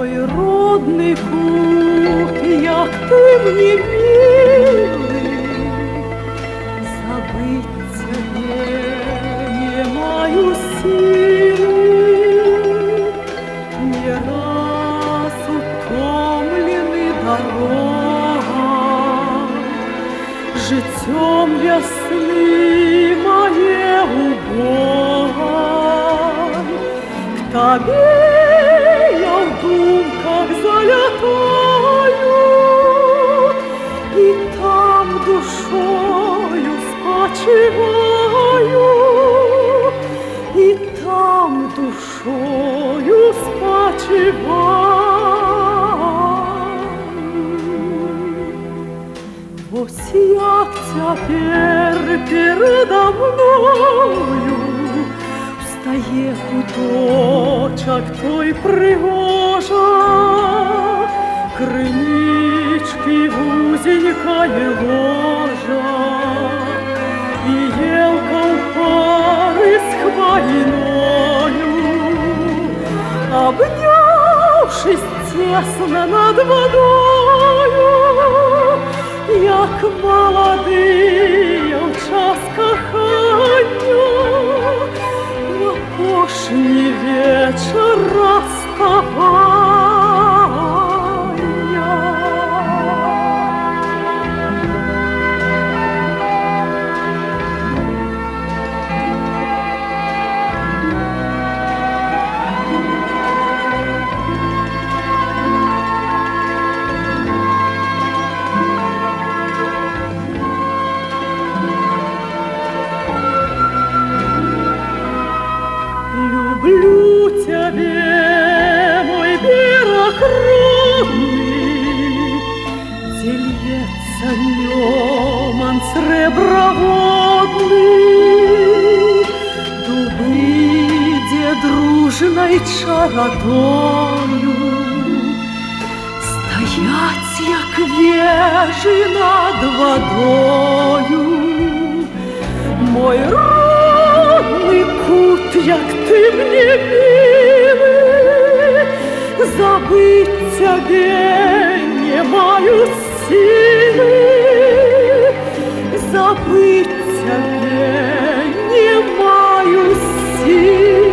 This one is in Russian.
Ой, родний кут, як ти мені милий, забиться не, не маю сили, не раз утомлений дорога, життям весны мое убога к тебе думках залятаю, и там душою спочиваю, и там душою спочиваю. Ось як цяпер передо мною встає куточок той пригожа, обнявшись тесно над водою, як молодий в час кохання, в опошній вечір розставання. Родный, Где Неман среброводный, Дубы, где дружной чародою Стоять, як вежи над водою, Мой родный кут, як ты мне милый, забыть тебе не мою силы, забыть тебе не мою силы.